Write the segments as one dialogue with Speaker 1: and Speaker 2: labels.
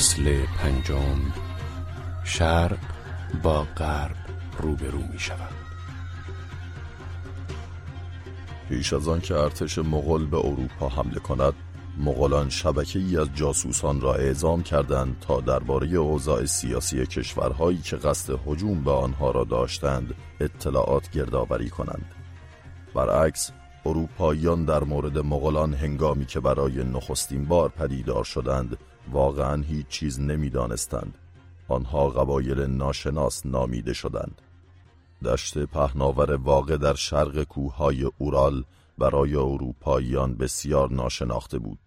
Speaker 1: فصل پنجم. شرق با غرب روبرو می شود.
Speaker 2: پیش از آن که ارتش مغول به اروپا حمله کند مغولان شبکه ای از جاسوسان را اعزام کردند تا درباره اوضاع سیاسی کشورهایی که قصد هجوم به آنها را داشتند اطلاعات گردآوری کنند. برعکس اروپاییان در مورد مغولان هنگامی که برای نخستین بار پدیدار شدند واقعا هیچ چیز نمی‌دانستند. آنها قبایل ناشناس نامیده شدند. دشت پهناور واقع در شرق کوههای اورال برای اروپاییان بسیار ناشناخته بود.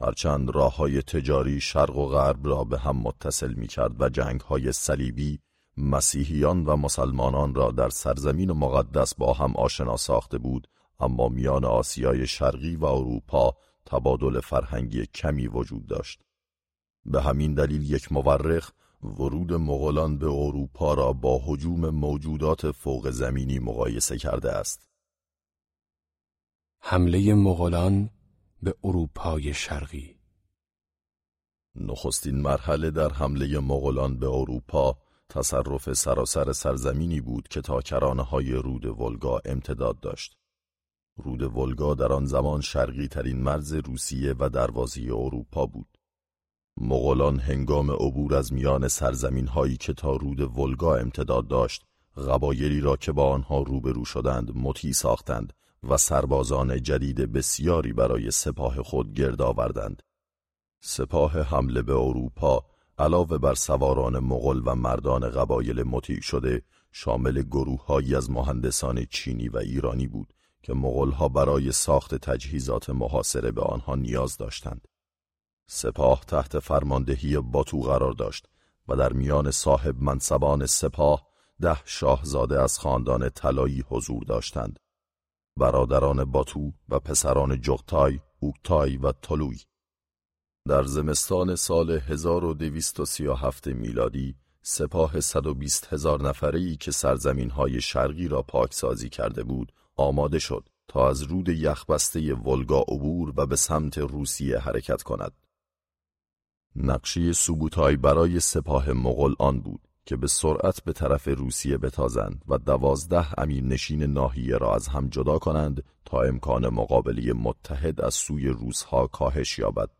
Speaker 2: هرچند راه های تجاری شرق و غرب را به هم متصل می کرد و جنگ های صلیبی مسیحیان و مسلمانان را در سرزمین مقدس با هم آشنا ساخته بود اما میان آسیای شرقی و اروپا تبادل فرهنگی کمی وجود داشت. به همین دلیل یک مورخ ورود مغولان به اروپا را با حجوم موجودات فوق زمینی مقایسه کرده است.
Speaker 1: حمله مغولان به اروپای شرقی.
Speaker 2: نخستین مرحله در حمله مغولان به اروپا تصرف سراسر سرزمینی بود که تا کرانه های رود ولگا امتداد داشت. رود ولگا در آن زمان شرقی ترین مرز روسیه و دروازی اروپا بود. مغولان هنگام عبور از میان سرزمین هایی که تا رود ولگا امتداد داشت، قبایلی را که با آنها روبرو شدند مطیع ساختند و سربازان جدید بسیاری برای سپاه خود گرد آوردند. سپاه حمله به اروپا علاوه بر سواران مغل و مردان قبایل مطیع شده شامل گروههایی از مهندسان چینی و ایرانی بود که مغلها برای ساخت تجهیزات محاصره به آنها نیاز داشتند. سپاه تحت فرماندهی باتو قرار داشت و در میان صاحب منصبان سپاه ده شاهزاده از خاندان طلایی حضور داشتند. برادران باتو و پسران جغتای، اوکتای و تلوی در زمستان سال 1237 میلادی سپاه 120 هزار نفری که سرزمین های شرقی را پاکسازی کرده بود آماده شد تا از رود یخبسته ولگا عبور و به سمت روسیه حرکت کند. نقشه سوبوتای برای سپاه مغول آن بود که به سرعت به طرف روسیه بتازند و دوازده امیر نشین ناحیه را از هم جدا کنند تا امکان مقابله متحد از سوی روسها کاهش یابد.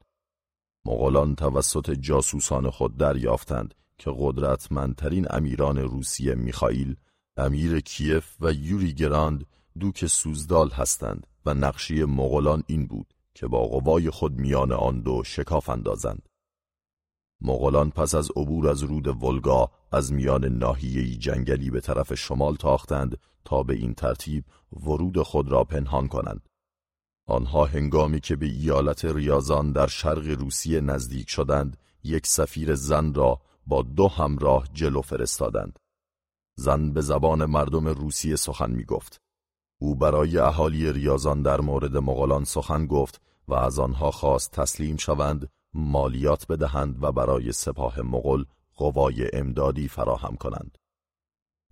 Speaker 2: مغولان توسط جاسوسان خود دریافتند که قدرتمندترین امیران روسیه میخائیل، امیر کیف و یوری گراند دوک سوزدال هستند و نقشی مغولان این بود که با قوای خود میان آن دو شکاف اندازند. مغولان پس از عبور از رود ولگا از میان ناحیه‌ای جنگلی به طرف شمال تاختند تا به این ترتیب ورود خود را پنهان کنند. آنها هنگامی که به ایالت ریاضان در شرق روسیه نزدیک شدند یک سفیر زن را با دو همراه جلو فرستادند زن به زبان مردم روسیه سخن می گفت او برای اهالی ریاضان در مورد مغولان سخن گفت و از آنها خواست تسلیم شوند مالیات بدهند و برای سپاه مغول قوای امدادی فراهم کنند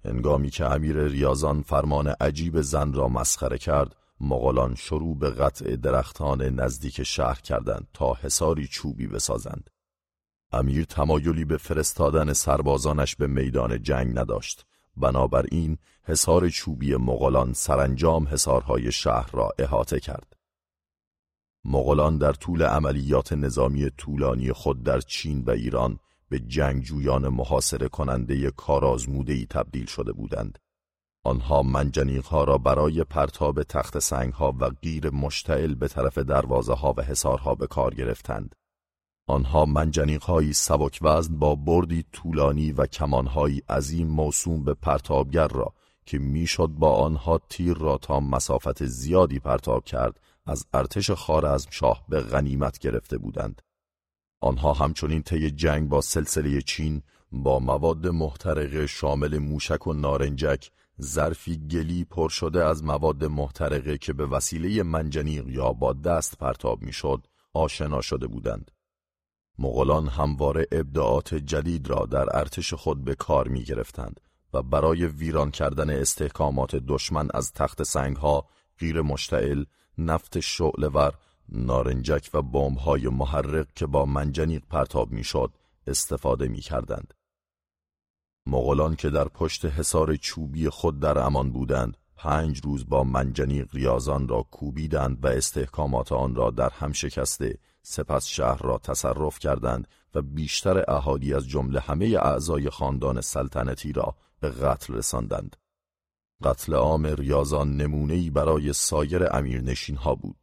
Speaker 2: هنگامی که امیر ریاضان فرمان عجیب زن را مسخره کرد مغولان شروع به قطع درختان نزدیک شهر کردند تا حساری چوبی بسازند. امیر تمایلی به فرستادن سربازانش به میدان جنگ نداشت. بنابراین حصار چوبی مغولان سرانجام حصارهای شهر را احاطه کرد. مغولان در طول عملیات نظامی طولانی خود در چین و ایران به جنگجویان محاصره کننده کارآزمودهای تبدیل شده بودند. آنها منجنیق ها را برای پرتاب تخت سنگ ها و غیر مشتعل به طرف دروازه ها و حصارها به کار گرفتند. آنها منجنیق های سبک وزن با بردی طولانی و کمانهایی عظیم موسوم به پرتابگر را که می‌شد با آنها تیر را تا مسافت زیادی پرتاب کرد از ارتش خارزم شاه به غنیمت گرفته بودند. آنها همچنین طی جنگ با سلسله چین با مواد محترقه شامل موشک و نارنجک ظرفی گلی پر شده از مواد محترقه که به وسیله منجنیق یا با دست پرتاب می‌شد آشنا شده بودند. مغولان همواره ابداعات جدید را در ارتش خود به کار می گرفتند و برای ویران کردن استحکامات دشمن از تخت سنگ ها، غیر مشتعل، نفت شعلور، نارنجک و بمب‌های محرق که با منجنیق پرتاب می‌شد استفاده می‌کردند. مغولان که در پشت حصار چوبی خود در امان بودند پنج روز با منجنیق ریاضان را کوبیدند و استحکامات آن را در هم شکسته سپس شهر را تصرف کردند و بیشتر اهالی از جمله همه اعضای خاندان سلطنتی را به قتل رساندند. قتل عام ریاضان نمونه‌ای برای سایر امیرنشین ها بود.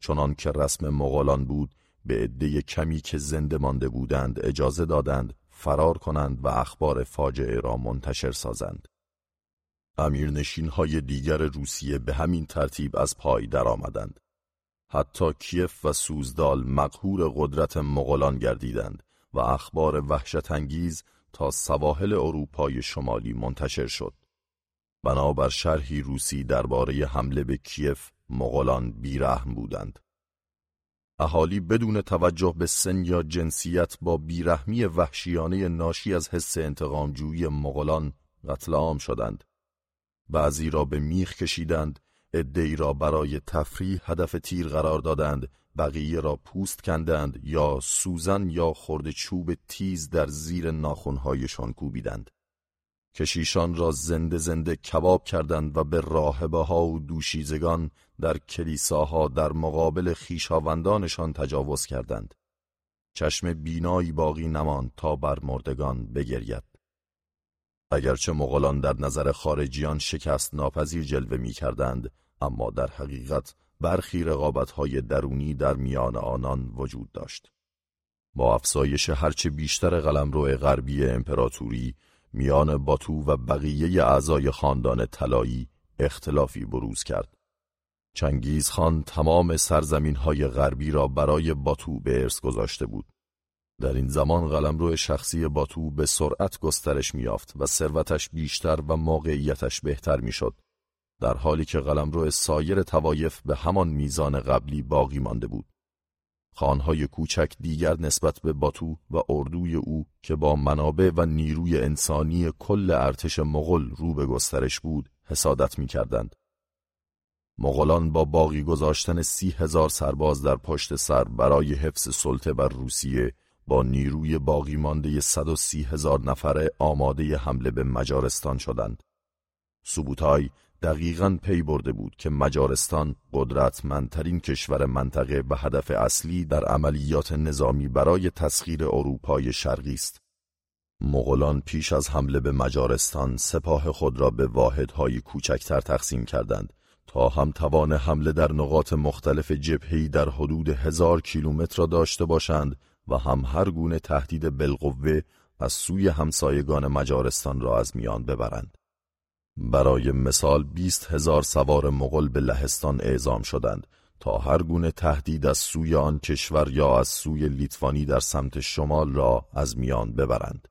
Speaker 2: چنان که رسم مغولان بود به عده کمی که زنده مانده بودند اجازه دادند فرار کنند و اخبار فاجعه را منتشر سازند. امیرنشین های دیگر روسیه به همین ترتیب از پای درآمدند. حتی کیف و سوزدال مقهور قدرت مغولان گردیدند و اخبار وحشت انگیز تا سواحل اروپای شمالی منتشر شد. بنابر شرحی روسی درباره حمله به کیف مغولان بیرحم بودند. اهالی بدون توجه به سن یا جنسیت با بیرحمی وحشیانه ناشی از حس انتقامجویی مغولان قتل عام شدند. بعضی را به میخ کشیدند، ادهی را برای تفریح هدف تیر قرار دادند، بقیه را پوست کندند یا سوزن یا خرد چوب تیز در زیر ناخونهایشان کوبیدند. کشیشان را زنده زنده کباب کردند و به راهبه ها و دوشیزگان در کلیساها در مقابل خیشاوندانشان تجاوز کردند. چشم بینایی باقی نماند تا بر مردگان بگرید. اگرچه مغولان در نظر خارجیان شکست ناپذیر جلوه می کردند، اما در حقیقت برخی های درونی در میان آنان وجود داشت. با افزایش هرچه بیشتر قلمرو غربی امپراتوری میان باتو و بقیه اعضای خاندان طلایی اختلافی بروز کرد. چنگیز خان تمام سرزمین های غربی را برای باتو به ارث گذاشته بود. در این زمان قلمرو شخصی باتو به سرعت گسترش میافت و ثروتش بیشتر و موقعیتش بهتر می‌شد. در حالی که قلمرو سایر توایف به همان میزان قبلی باقی مانده بود. خانهای کوچک دیگر نسبت به باتو و اردوی او که با منابع و نیروی انسانی کل ارتش مغل رو به گسترش بود حسادت می کردند. مغولان با باقی گذاشتن سی هزار سرباز در پشت سر برای حفظ سلطه بر روسیه با نیروی باقی مانده سی هزار نفره آماده حمله به مجارستان شدند. سوبوتای دقیقا پی برده بود که مجارستان قدرتمندترین کشور منطقه و هدف اصلی در عملیات نظامی برای تسخیر اروپای شرقی است. مغولان پیش از حمله به مجارستان سپاه خود را به واحدهای کوچکتر تقسیم کردند تا هم توان حمله در نقاط مختلف جبهه‌ای در حدود هزار کیلومتر را داشته باشند و هم هر گونه تهدید بالقوه از سوی همسایگان مجارستان را از میان ببرند. برای مثال بیست هزار سوار مغل به لهستان اعزام شدند تا هر گونه تهدید از سوی آن کشور یا از سوی لیتوانی در سمت شمال را از میان ببرند.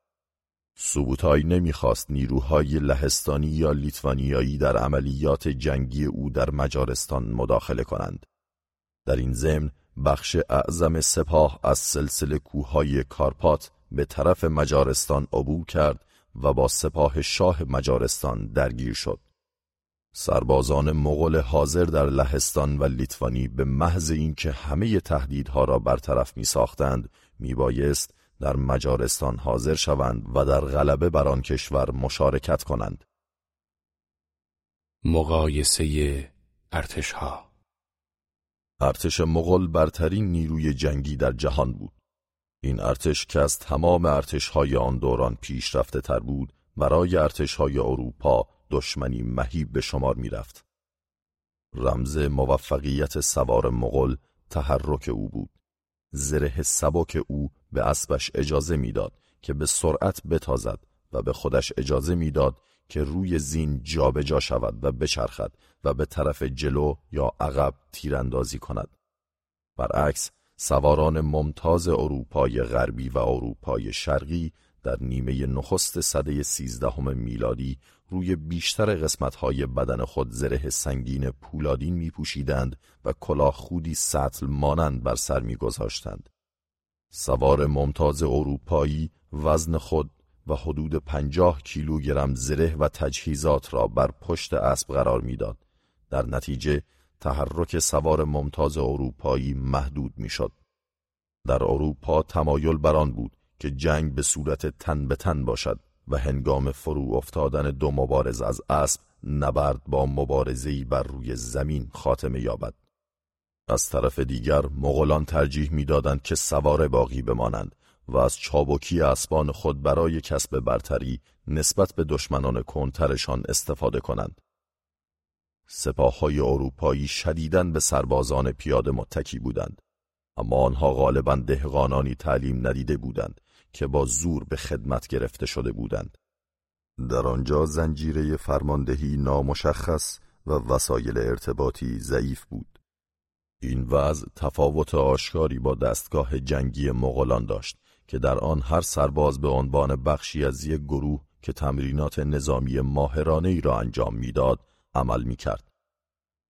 Speaker 2: سوبوتای نمی‌خواست نیروهای لهستانی یا لیتوانیایی در عملیات جنگی او در مجارستان مداخله کنند. در این ضمن بخش اعظم سپاه از سلسله کوههای کارپات به طرف مجارستان عبور کرد و با سپاه شاه مجارستان درگیر شد. سربازان مغول حاضر در لهستان و لیتوانی به محض اینکه همه تهدیدها را برطرف می ساختند می بایست در مجارستان حاضر شوند و در غلبه بر آن کشور مشارکت کنند.
Speaker 1: مقایسه ارتشها
Speaker 2: ارتش مغول برترین نیروی جنگی در جهان بود. این ارتش که از تمام ارتشهای آن دوران پیشرفته تر بود برای ارتشهای اروپا دشمنی مهیب به شمار می رفت. رمز موفقیت سوار مغل تحرک او بود. زره سبک او به اسبش اجازه می‌داد که به سرعت بتازد و به خودش اجازه می‌داد که روی زین جابجا جا شود و بچرخد و به طرف جلو یا عقب تیراندازی کند. برعکس سواران ممتاز اروپای غربی و اروپای شرقی در نیمه نخست صده سیزدهم میلادی روی بیشتر قسمتهای بدن خود زره سنگین پولادین می پوشیدند و کلاه خودی سطل مانند بر سر می گذاشتند. سوار ممتاز اروپایی وزن خود و حدود پنجاه کیلوگرم زره و تجهیزات را بر پشت اسب قرار می‌داد. در نتیجه تحرک سوار ممتاز اروپایی محدود می‌شد. در اروپا تمایل بران بود که جنگ به صورت تن به تن باشد و هنگام فرو افتادن دو مبارز از اسب نبرد با مبارزهی بر روی زمین خاتمه یابد. از طرف دیگر مغولان ترجیح می‌دادند که سوار باقی بمانند و از چابکی اسبان خود برای کسب برتری نسبت به دشمنان کنترشان استفاده کنند. سپاه های اروپایی شدیداً به سربازان پیاده متکی بودند. اما آنها غالبا دهقانانی تعلیم ندیده بودند که با زور به خدمت گرفته شده بودند. در آنجا زنجیره فرماندهی نامشخص و وسایل ارتباطی ضعیف بود. این وضع تفاوت آشکاری با دستگاه جنگی مغولان داشت که در آن هر سرباز به عنوان بخشی از یک گروه که تمرینات نظامی ماهرانه ای را انجام می‌داد عمل می کرد.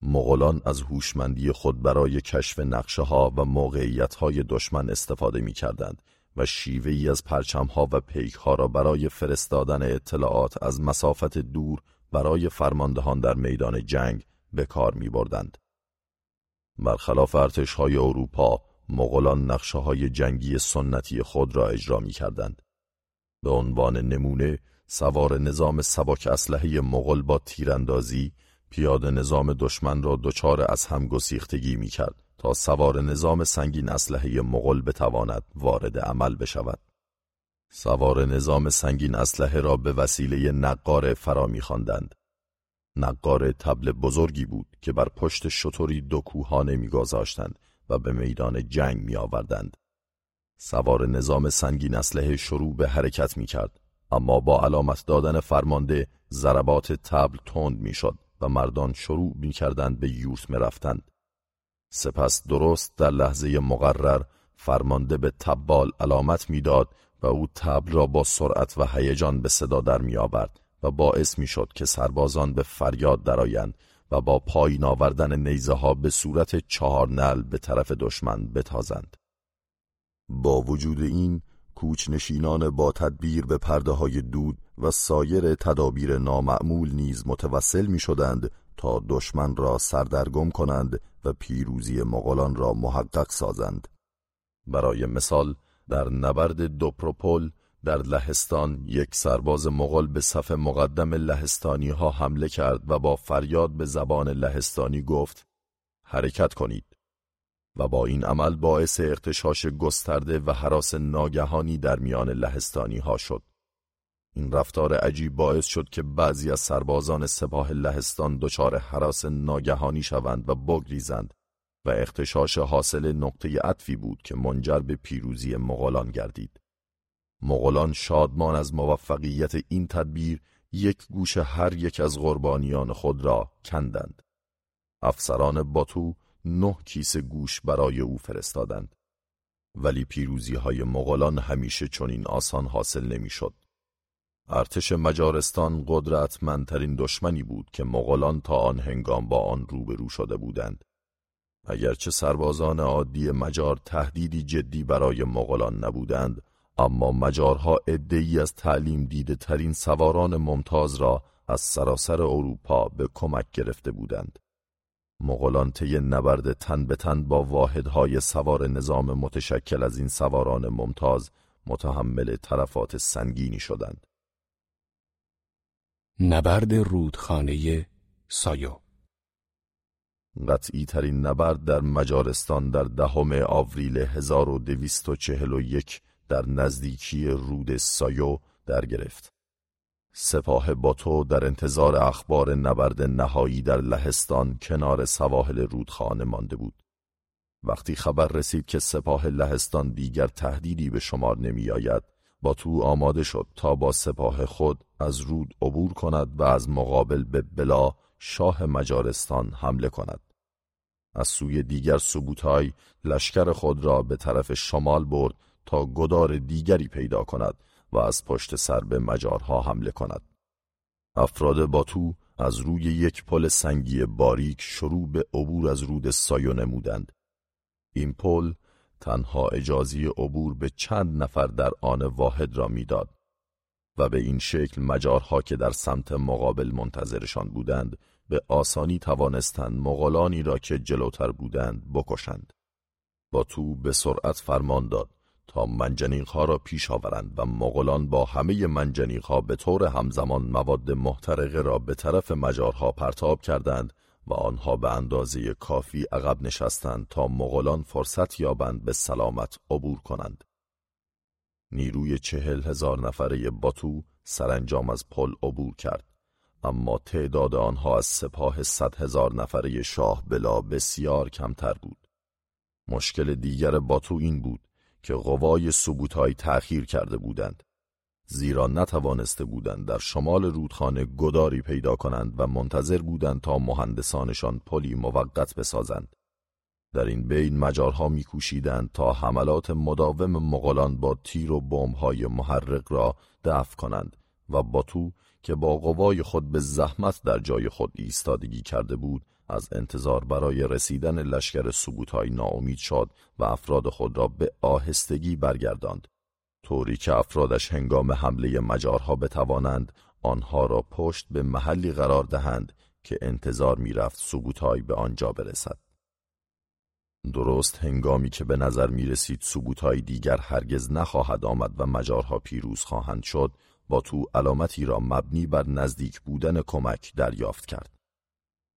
Speaker 2: مغولان از هوشمندی خود برای کشف نقشه ها و موقعیت های دشمن استفاده می کردند و شیوه ای از پرچم ها و پیک ها را برای فرستادن اطلاعات از مسافت دور برای فرماندهان در میدان جنگ به کار می بردند. برخلاف ارتش های اروپا، مغولان نقشه های جنگی سنتی خود را اجرا می کردند. به عنوان نمونه سوار نظام سبک اسلحه مغل با تیراندازی پیاده نظام دشمن را دچار از هم گسیختگی می کرد تا سوار نظام سنگین اسلحه مغل بتواند وارد عمل بشود. سوار نظام سنگین اسلحه را به وسیله نقار فرا میخواندند. نقار تبل بزرگی بود که بر پشت شطوری دو کوهانه میگذاشتند و به میدان جنگ می آوردند. سوار نظام سنگین اسلحه شروع به حرکت می کرد اما با علامت دادن فرمانده ضربات تبل تند می‌شد و مردان شروع می کردند به یورت رفتند. سپس درست در لحظه مقرر فرمانده به تبال علامت می‌داد و او تبل را با سرعت و هیجان به صدا در می آورد و باعث می شد که سربازان به فریاد درآیند و با پایین آوردن نیزه ها به صورت چهار نل به طرف دشمن بتازند. با وجود این کوچنشینان با تدبیر به پرده های دود و سایر تدابیر نامعمول نیز متوسل می شدند تا دشمن را سردرگم کنند و پیروزی مغولان را محقق سازند. برای مثال در نبرد دوپروپول در لهستان یک سرباز مغول به صف مقدم لهستانی ها حمله کرد و با فریاد به زبان لهستانی گفت حرکت کنید و با این عمل باعث ارتشاش گسترده و حراس ناگهانی در میان لهستانی ها شد. این رفتار عجیب باعث شد که بعضی از سربازان سپاه لهستان دچار حراس ناگهانی شوند و بگریزند و اختشاش حاصل نقطه عطفی بود که منجر به پیروزی مغولان گردید. مغولان شادمان از موفقیت این تدبیر یک گوش هر یک از قربانیان خود را کندند. افسران باتو نه کیسه گوش برای او فرستادند. ولی پیروزی های مغولان همیشه چنین آسان حاصل نمی‌شد. ارتش مجارستان قدرتمندترین دشمنی بود که مغولان تا آن هنگام با آن روبرو شده بودند. اگرچه سربازان عادی مجار تهدیدی جدی برای مغولان نبودند، اما مجارها ادهی از تعلیم دیده ترین سواران ممتاز را از سراسر اروپا به کمک گرفته بودند. مغولان طی نبرد تن به تن با واحدهای سوار نظام متشکل از این سواران ممتاز متحمل طرفات سنگینی شدند.
Speaker 1: نبرد رودخانه سایو
Speaker 2: قطعی ترین نبرد در مجارستان در دهم آوریل 1241 در نزدیکی رود سایو در گرفت. سپاه باتو در انتظار اخبار نبرد نهایی در لهستان کنار سواحل رودخانه مانده بود. وقتی خبر رسید که سپاه لهستان دیگر تهدیدی به شمار نمی آید، باتو آماده شد تا با سپاه خود از رود عبور کند و از مقابل به بلا شاه مجارستان حمله کند. از سوی دیگر سبوتای لشکر خود را به طرف شمال برد تا گدار دیگری پیدا کند و از پشت سر به مجارها حمله کند. افراد باتو از روی یک پل سنگی باریک شروع به عبور از رود سایو نمودند. این پل تنها اجازی عبور به چند نفر در آن واحد را می‌داد و به این شکل مجارها که در سمت مقابل منتظرشان بودند به آسانی توانستند مغولانی را که جلوتر بودند بکشند. باتو به سرعت فرمان داد تا منجنیق ها را پیش آورند و مغولان با همه منجنیق ها به طور همزمان مواد محترقه را به طرف مجارها پرتاب کردند و آنها به اندازه کافی عقب نشستند تا مغولان فرصت یابند به سلامت عبور کنند. نیروی چهل هزار نفره باتو سرانجام از پل عبور کرد اما تعداد آنها از سپاه صد هزار نفره شاه بلا بسیار کمتر بود. مشکل دیگر باتو این بود که قوای سبوتای تأخیر کرده بودند. زیرا نتوانسته بودند در شمال رودخانه گداری پیدا کنند و منتظر بودند تا مهندسانشان پلی موقت بسازند. در این بین مجارها میکوشیدند تا حملات مداوم مغولان با تیر و بمب‌های محرق را دفع کنند و باتو که با قوای خود به زحمت در جای خود ایستادگی کرده بود از انتظار برای رسیدن لشکر سبوتای ناامید شد و افراد خود را به آهستگی برگرداند طوری که افرادش هنگام حمله مجارها بتوانند آنها را پشت به محلی قرار دهند که انتظار می‌رفت سبوتای به آنجا برسد درست هنگامی که به نظر می رسید سبوتای دیگر هرگز نخواهد آمد و مجارها پیروز خواهند شد با تو علامتی را مبنی بر نزدیک بودن کمک دریافت کرد.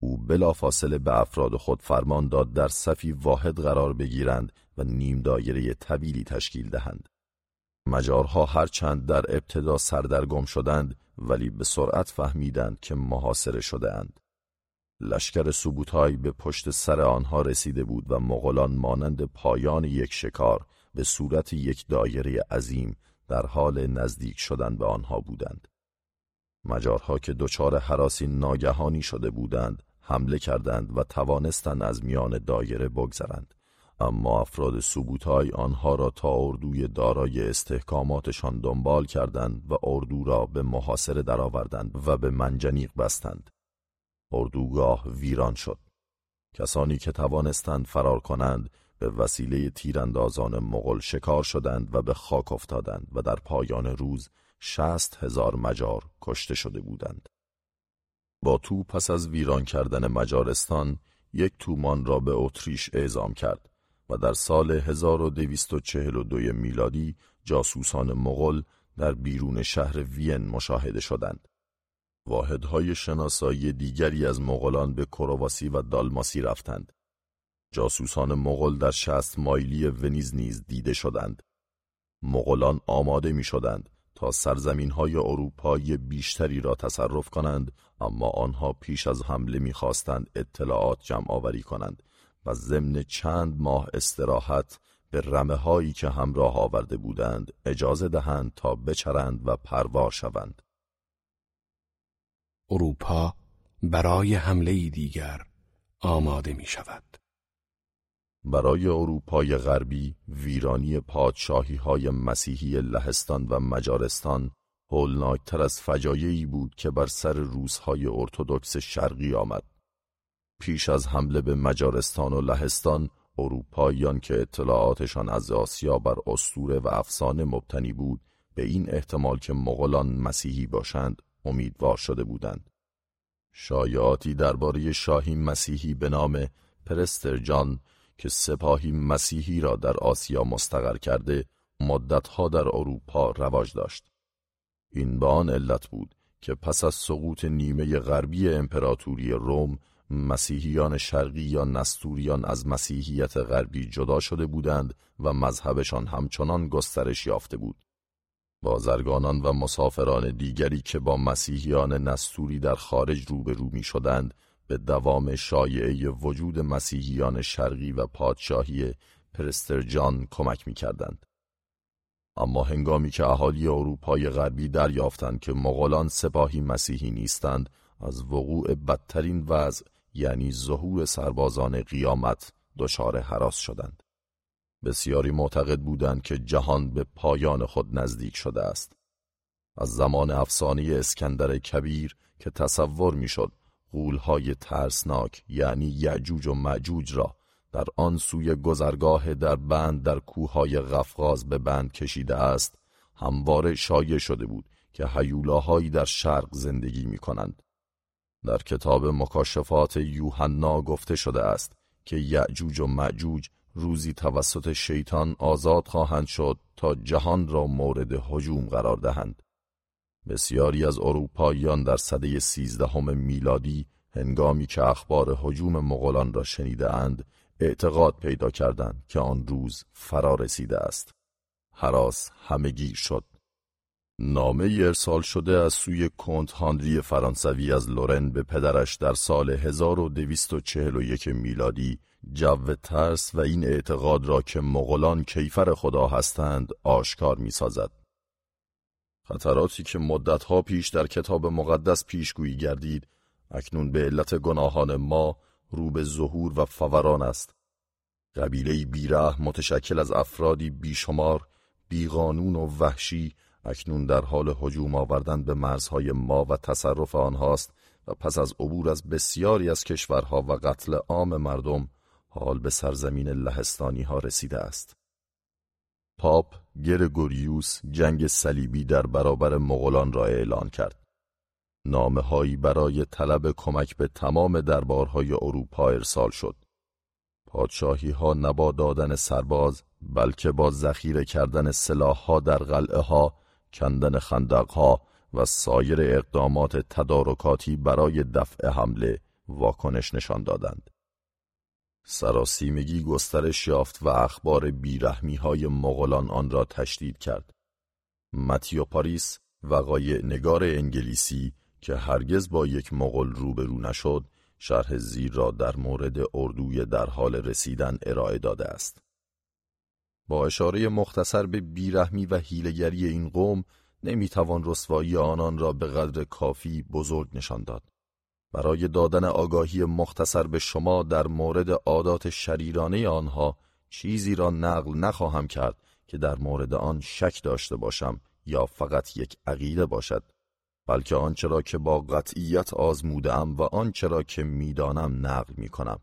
Speaker 2: او بلافاصله به افراد خود فرمان داد در صفی واحد قرار بگیرند و نیم دایره طویلی تشکیل دهند. مجارها هرچند در ابتدا سردرگم شدند ولی به سرعت فهمیدند که محاصره شده اند. لشکر سوبوتای به پشت سر آنها رسیده بود و مغولان مانند پایان یک شکار به صورت یک دایره عظیم در حال نزدیک شدن به آنها بودند. مجارها که دچار حراسی ناگهانی شده بودند حمله کردند و توانستند از میان دایره بگذرند. اما افراد سوبوتای آنها را تا اردوی دارای استحکاماتشان دنبال کردند و اردو را به محاصره درآوردند و به منجنیق بستند. اردوگاه ویران شد. کسانی که توانستند فرار کنند به وسیله تیراندازان مغل شکار شدند و به خاک افتادند و در پایان روز شست هزار مجار کشته شده بودند. با تو پس از ویران کردن مجارستان یک تومان را به اتریش اعزام کرد و در سال 1242 میلادی جاسوسان مغل در بیرون شهر وین مشاهده شدند. واحدهای شناسایی دیگری از مغولان به کرواسی و دالماسی رفتند. جاسوسان مغول در شست مایلی ونیز نیز دیده شدند. مغولان آماده می شدند تا سرزمین های اروپایی بیشتری را تصرف کنند اما آنها پیش از حمله می‌خواستند اطلاعات جمع آوری کنند و ضمن چند ماه استراحت به رمه هایی که همراه آورده بودند اجازه دهند تا بچرند و پروار شوند.
Speaker 1: اروپا برای حمله دیگر آماده می شود
Speaker 2: برای اروپای غربی ویرانی پادشاهی های مسیحی لهستان و مجارستان هولناکتر از فجایعی بود که بر سر روزهای ارتودکس شرقی آمد. پیش از حمله به مجارستان و لهستان اروپاییان که اطلاعاتشان از آسیا بر اسطوره و افسانه مبتنی بود به این احتمال که مغولان مسیحی باشند امیدوار شده بودند. شایعاتی درباره شاهی مسیحی به نام پرسترجان که سپاهی مسیحی را در آسیا مستقر کرده مدتها در اروپا رواج داشت. این به آن علت بود که پس از سقوط نیمه غربی امپراتوری روم مسیحیان شرقی یا نستوریان از مسیحیت غربی جدا شده بودند و مذهبشان همچنان گسترش یافته بود. بازرگانان و مسافران دیگری که با مسیحیان نستوری در خارج روبرو می شدند به دوام شایعه وجود مسیحیان شرقی و پادشاهی پرسترجان کمک می کردند. اما هنگامی که اهالی اروپای غربی دریافتند که مغولان سپاهی مسیحی نیستند از وقوع بدترین وضع یعنی ظهور سربازان قیامت دچار حراس شدند. بسیاری معتقد بودند که جهان به پایان خود نزدیک شده است. از زمان افسانه اسکندر کبیر که تصور می‌شد غولهای ترسناک یعنی یعجوج و معجوج را در آن سوی گذرگاه در بند در کوههای غفغاز به بند کشیده است همواره شایع شده بود که هیولاهایی در شرق زندگی می کنند. در کتاب مکاشفات یوحنا گفته شده است که یعجوج و معجوج روزی توسط شیطان آزاد خواهند شد تا جهان را مورد هجوم قرار دهند. بسیاری از اروپاییان در سده سیزدهم میلادی هنگامی که اخبار هجوم مغولان را شنیده اعتقاد پیدا کردند که آن روز فرا رسیده است. حراس همگی شد. نامه ارسال شده از سوی کنت هانری فرانسوی از لورن به پدرش در سال 1241 میلادی جو ترس و این اعتقاد را که مغولان کیفر خدا هستند آشکار می سازد. خطراتی که مدتها پیش در کتاب مقدس پیشگویی گردید اکنون به علت گناهان ما رو به ظهور و فوران است. قبیله بیره متشکل از افرادی بیشمار، بیقانون و وحشی اکنون در حال هجوم آوردن به مرزهای ما و تصرف آنهاست و پس از عبور از بسیاری از کشورها و قتل عام مردم حال به سرزمین لهستانی ها رسیده است. پاپ گرگوریوس جنگ صلیبی در برابر مغولان را اعلان کرد. نامه هایی برای طلب کمک به تمام دربارهای اروپا ارسال شد. پادشاهی ها نبا دادن سرباز بلکه با ذخیره کردن سلاح ها در قلعه ها کندن خندقها و سایر اقدامات تدارکاتی برای دفع حمله واکنش نشان دادند. سراسیمگی گسترش یافت و اخبار بیرحمی های مغولان آن را تشدید کرد. متیو پاریس وقایع نگار انگلیسی که هرگز با یک مغول روبرو نشد شرح زیر را در مورد اردوی در حال رسیدن ارائه داده است. با اشاره مختصر به بیرحمی و هیلگری این قوم نمی‌توان رسوایی آنان را به قدر کافی بزرگ نشان داد. برای دادن آگاهی مختصر به شما در مورد عادات شریرانه آنها چیزی را نقل نخواهم کرد که در مورد آن شک داشته باشم یا فقط یک عقیده باشد بلکه آنچه را که با قطعیت آزمودم و آنچه را که می‌دانم نقل می کنم.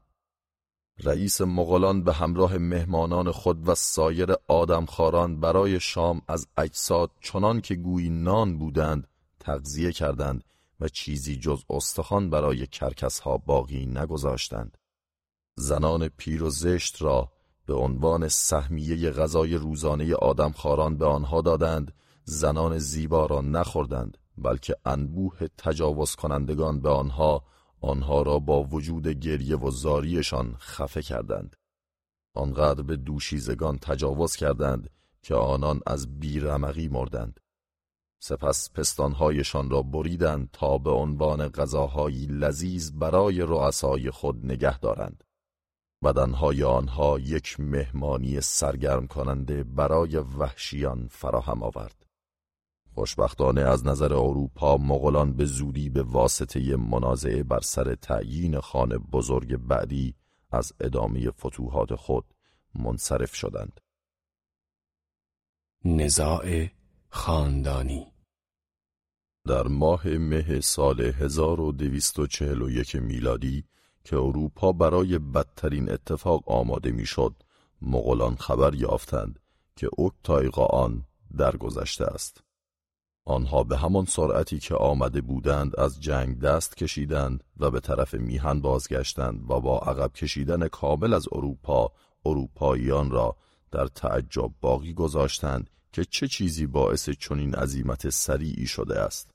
Speaker 2: رئیس مغولان به همراه مهمانان خود و سایر آدمخواران برای شام از اجساد چنان که گویی نان بودند تغذیه کردند و چیزی جز استخوان برای کرکسها باقی نگذاشتند. زنان پیر و زشت را به عنوان سهمیه غذای روزانه آدمخواران به آنها دادند زنان زیبا را نخوردند بلکه انبوه تجاوز کنندگان به آنها آنها را با وجود گریه و زاریشان خفه کردند. آنقدر به دوشیزگان تجاوز کردند که آنان از بیرمقی مردند. سپس پستانهایشان را بریدند تا به عنوان غذاهایی لذیذ برای رؤسای خود نگه دارند. بدنهای آنها یک مهمانی سرگرم کننده برای وحشیان فراهم آورد. خوشبختانه از نظر اروپا مغولان به زودی به واسطه منازعه بر سر تعیین خانه بزرگ بعدی از ادامه فتوحات خود منصرف شدند.
Speaker 1: نزاع خاندانی
Speaker 2: در ماه مه سال 1241 میلادی که اروپا برای بدترین اتفاق آماده می‌شد، مغولان خبر یافتند که اوکتای آن درگذشته است. آنها به همان سرعتی که آمده بودند از جنگ دست کشیدند و به طرف میهن بازگشتند و با عقب کشیدن کامل از اروپا اروپاییان را در تعجب باقی گذاشتند که چه چیزی باعث چنین عظیمت سریعی شده است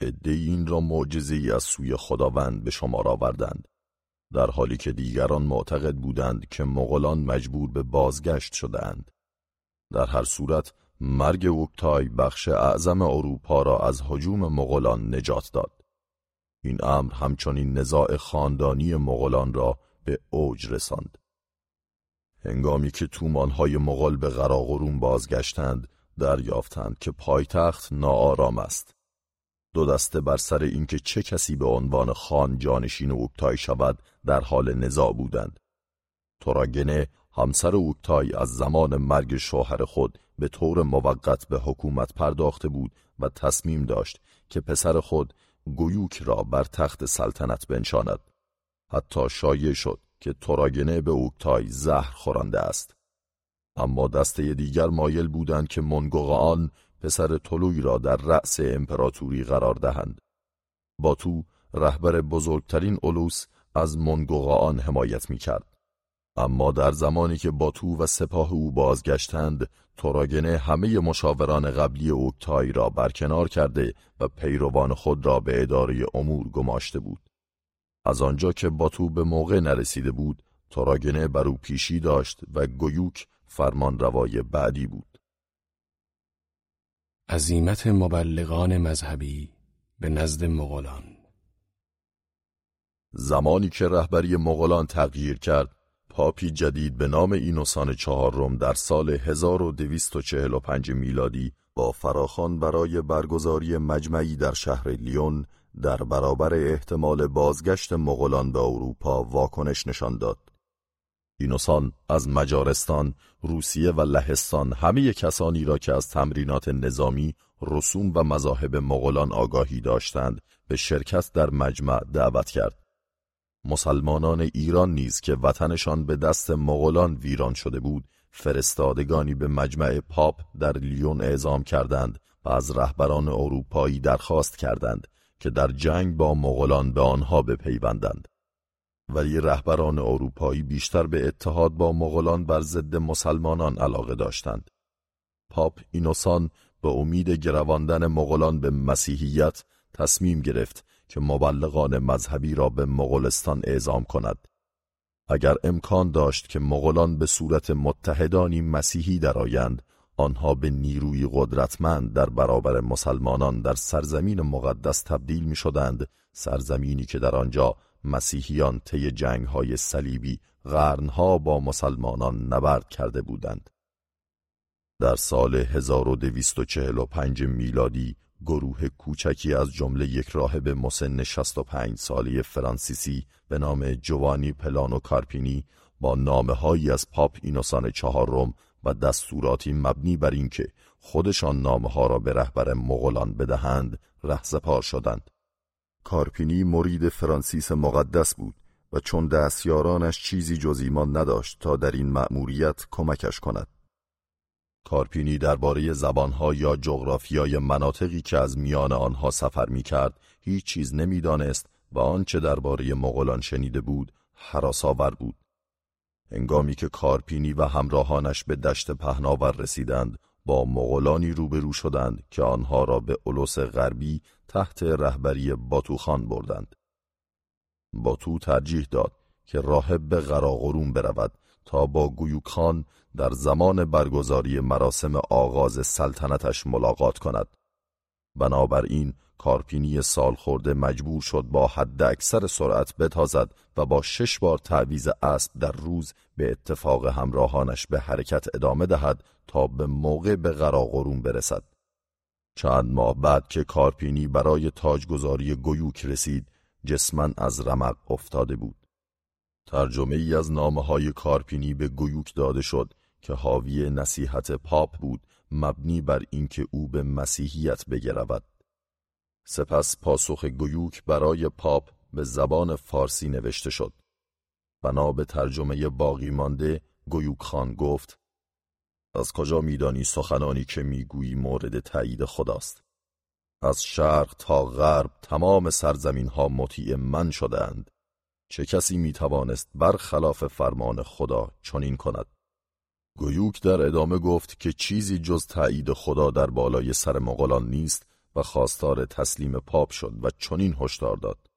Speaker 2: عده این را معجزهای از سوی خداوند به شمار آوردند در حالی که دیگران معتقد بودند که مغولان مجبور به بازگشت شدهاند در هر صورت مرگ اوکتای بخش اعظم اروپا را از حجوم مغولان نجات داد. این امر همچنین نزاع خاندانی مغولان را به اوج رساند. هنگامی که تومانهای مغول به قراقرون بازگشتند، دریافتند که پایتخت ناآرام است. دو دسته بر سر اینکه چه کسی به عنوان خان جانشین اوکتای شود در حال نزاع بودند. توراگنه همسر اوکتای از زمان مرگ شوهر خود به طور موقت به حکومت پرداخته بود و تصمیم داشت که پسر خود گویوک را بر تخت سلطنت بنشاند. حتی شایع شد که توراگنه به اوکتای زهر خورانده است. اما دسته دیگر مایل بودند که منگوغان پسر طلوی را در رأس امپراتوری قرار دهند. باتو رهبر بزرگترین اولوس از منگوغان حمایت می کرد. اما در زمانی که باتو و سپاه او بازگشتند توراگنه همه مشاوران قبلی اوکتای را برکنار کرده و پیروان خود را به اداره امور گماشته بود. از آنجا که باتو به موقع نرسیده بود توراگنه بر او پیشی داشت و گویوک فرمان روای بعدی بود.
Speaker 1: عظیمت مبلغان مذهبی به نزد مغولان
Speaker 2: زمانی که رهبری مغولان تغییر کرد پاپی جدید به نام اینوسان چهارم در سال 1245 میلادی با فراخان برای برگزاری مجمعی در شهر لیون در برابر احتمال بازگشت مغولان به اروپا واکنش نشان داد. اینوسان از مجارستان، روسیه و لهستان همه کسانی را که از تمرینات نظامی، رسوم و مذاهب مغولان آگاهی داشتند به شرکت در مجمع دعوت کرد. مسلمانان ایران نیز که وطنشان به دست مغولان ویران شده بود فرستادگانی به مجمع پاپ در لیون اعزام کردند و از رهبران اروپایی درخواست کردند که در جنگ با مغولان به آنها بپیوندند. ولی رهبران اروپایی بیشتر به اتحاد با مغولان بر ضد مسلمانان علاقه داشتند. پاپ اینوسان به امید گرواندن مغولان به مسیحیت تصمیم گرفت که مبلغان مذهبی را به مغولستان اعزام کند. اگر امکان داشت که مغولان به صورت متحدانی مسیحی درآیند آنها به نیروی قدرتمند در برابر مسلمانان در سرزمین مقدس تبدیل می شدند سرزمینی که در آنجا مسیحیان طی جنگهای صلیبی قرنها با مسلمانان نبرد کرده بودند. در سال 1245 میلادی گروه کوچکی از جمله یک راهب مسن 65 سالی فرانسیسی به نام جوانی پلانو کارپینی با نامه از پاپ اینوسان چهارم و دستوراتی مبنی بر اینکه خودشان نامه ها را به رهبر مغولان بدهند رهزپار شدند. کارپینی مرید فرانسیس مقدس بود و چون دستیارانش چیزی جز ایمان نداشت تا در این مأموریت کمکش کند. کارپینی درباره زبانها یا جغرافیای مناطقی که از میان آنها سفر می کرد هیچ چیز نمی‌دانست و آنچه درباره مغولان شنیده بود حراساور بود. هنگامی که کارپینی و همراهانش به دشت پهناور رسیدند با مغولانی روبرو شدند که آنها را به اولوس غربی تحت رهبری باتوخان بردند. باتو ترجیح داد که راهب به غراغرون برود تا با گویوکان در زمان برگزاری مراسم آغاز سلطنتش ملاقات کند. بنابراین کارپینی سال خورده مجبور شد با حد اکثر سرعت بتازد و با شش بار تعویز اسب در روز به اتفاق همراهانش به حرکت ادامه دهد تا به موقع به غراغرون برسد. چند ماه بعد که کارپینی برای تاجگذاری گویوک رسید جسمن از رمق افتاده بود. ترجمه ای از نامه های کارپینی به گویوک داده شد که حاوی نصیحت پاپ بود مبنی بر اینکه او به مسیحیت بگرود. سپس پاسخ گویوک برای پاپ به زبان فارسی نوشته شد. بنا به ترجمه باقی مانده گویوک خان گفت از کجا میدانی سخنانی که می‌گویی مورد تایید خداست؟ از شرق تا غرب تمام سرزمین ها مطیع من شدهاند. چه کسی می‌توانست برخلاف فرمان خدا چنین کند؟ گویوک در ادامه گفت که چیزی جز تایید خدا در بالای سر مغولان نیست و خواستار تسلیم پاپ شد و چنین هشدار داد.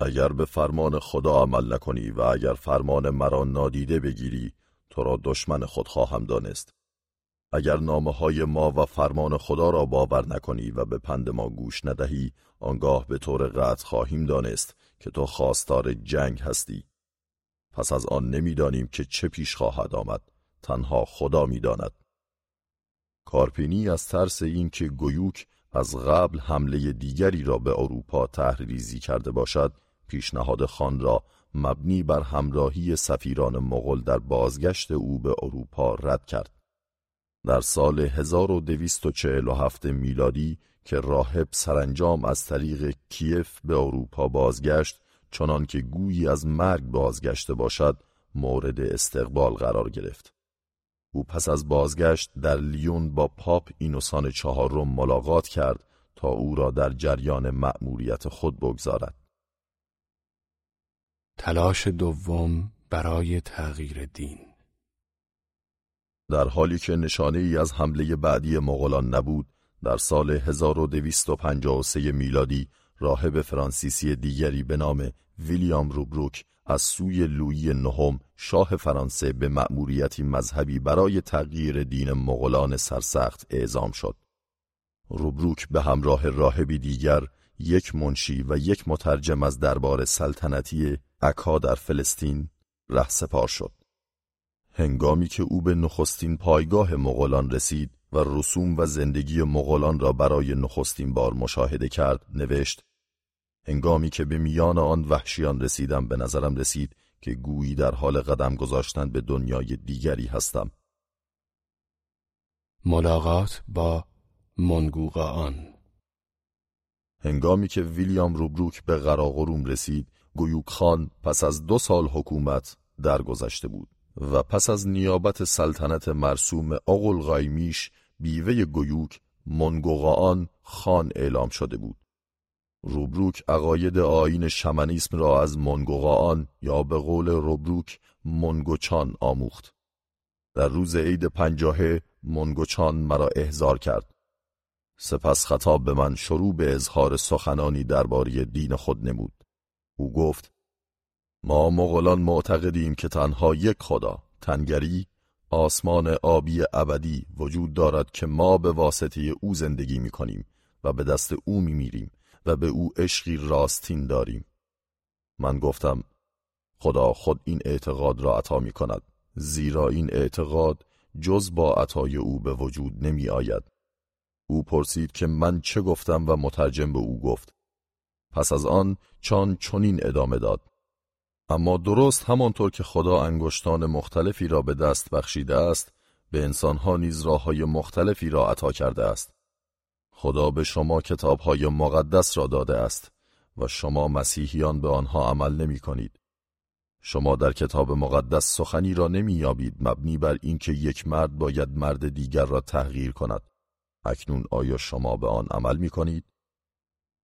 Speaker 2: اگر به فرمان خدا عمل نکنی و اگر فرمان مرا نادیده بگیری تو را دشمن خود خواهم دانست. اگر نامه های ما و فرمان خدا را باور نکنی و به پند ما گوش ندهی آنگاه به طور قطع خواهیم دانست که تو خواستار جنگ هستی. پس از آن نمی‌دانیم که چه پیش خواهد آمد. تنها خدا می‌داند. کارپینی از ترس اینکه گویوک از قبل حمله دیگری را به اروپا تحریزی کرده باشد پیشنهاد خان را مبنی بر همراهی سفیران مغول در بازگشت او به اروپا رد کرد. در سال 1247 میلادی که راهب سرانجام از طریق کیف به اروپا بازگشت چنان که گویی از مرگ بازگشته باشد مورد استقبال قرار گرفت. او پس از بازگشت در لیون با پاپ اینوسان چهارم ملاقات کرد تا او را در جریان مأموریت خود بگذارد.
Speaker 1: تلاش دوم برای تغییر دین
Speaker 2: در حالی که نشانه ای از حمله بعدی مغولان نبود، در سال 1253 میلادی راهب فرانسیسی دیگری به نام ویلیام روبروک از سوی لویی نهم شاه فرانسه به مأموریتی مذهبی برای تغییر دین مغولان سرسخت اعزام شد. روبروک به همراه راهبی دیگر یک منشی و یک مترجم از دربار سلطنتی عکا در فلسطین سپار شد. هنگامی که او به نخستین پایگاه مغولان رسید و رسوم و زندگی مغولان را برای نخستین بار مشاهده کرد نوشت هنگامی که به میان آن وحشیان رسیدم به نظرم رسید که گویی در حال قدم گذاشتن به دنیای دیگری هستم.
Speaker 1: ملاقات با منگوقان.
Speaker 2: هنگامی که ویلیام روبروک به قراقروم رسید گویوک خان پس از دو سال حکومت درگذشته بود و پس از نیابت سلطنت مرسوم آقل غایمیش بیوه گویوک منگوغان خان اعلام شده بود. روبروک عقاید آین شمنیسم را از منگوغان یا به قول روبروک منگوچان آموخت. در روز عید پنجاهه منگوچان مرا احضار کرد. سپس خطاب به من شروع به اظهار سخنانی درباره دین خود نمود. او گفت ما مغولان معتقدیم که تنها یک خدا تنگری آسمان آبی ابدی وجود دارد که ما به واسطه او زندگی می کنیم و به دست او می میریم و به او عشقی راستین داریم. من گفتم خدا خود این اعتقاد را عطا می کند زیرا این اعتقاد جز با عطای او به وجود نمی آید. او پرسید که من چه گفتم و مترجم به او گفت. پس از آن چان چنین ادامه داد. اما درست همانطور که خدا انگشتان مختلفی را به دست بخشیده است به انسانها نیز راههای مختلفی را عطا کرده است. خدا به شما کتابهای مقدس را داده است و شما مسیحیان به آنها عمل نمی کنید. شما در کتاب مقدس سخنی را نمی یابید مبنی بر اینکه یک مرد باید مرد دیگر را تغییر کند. اکنون آیا شما به آن عمل می کنید؟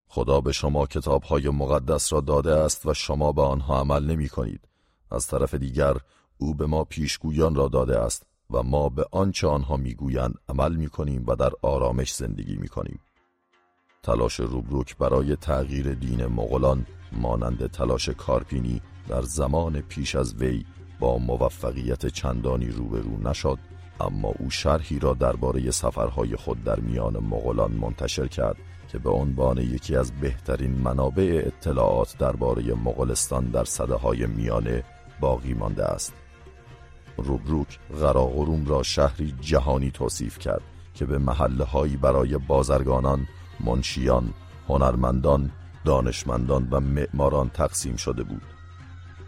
Speaker 2: خدا به شما کتابهای مقدس را داده است و شما به آنها عمل نمی کنید. از طرف دیگر او به ما پیشگویان را داده است و ما به آنچه آنها می‌گویند عمل می‌کنیم و در آرامش زندگی می‌کنیم. تلاش روبروک برای تغییر دین مغولان مانند تلاش کارپینی در زمان پیش از وی با موفقیت چندانی روبرو نشد اما او شرحی را درباره سفرهای خود در میان مغولان منتشر کرد که به عنوان یکی از بهترین منابع اطلاعات درباره مغولستان در صده های میانه باقی مانده است. روبروک غراغروم را شهری جهانی توصیف کرد که به محله هایی برای بازرگانان، منشیان، هنرمندان، دانشمندان و معماران تقسیم شده بود.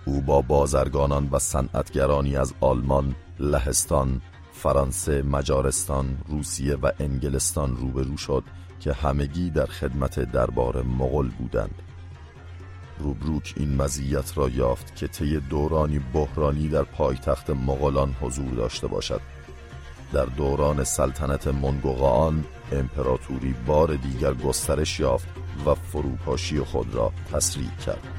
Speaker 2: او با بازرگانان و صنعتگرانی از آلمان، لهستان، فرانسه، مجارستان، روسیه و انگلستان روبرو شد که همگی در خدمت دربار مغل بودند. روبروک این مزیت را یافت که طی دورانی بحرانی در پایتخت مغولان حضور داشته باشد. در دوران سلطنت منگوغان امپراتوری بار دیگر گسترش یافت و فروپاشی خود را تسریع کرد.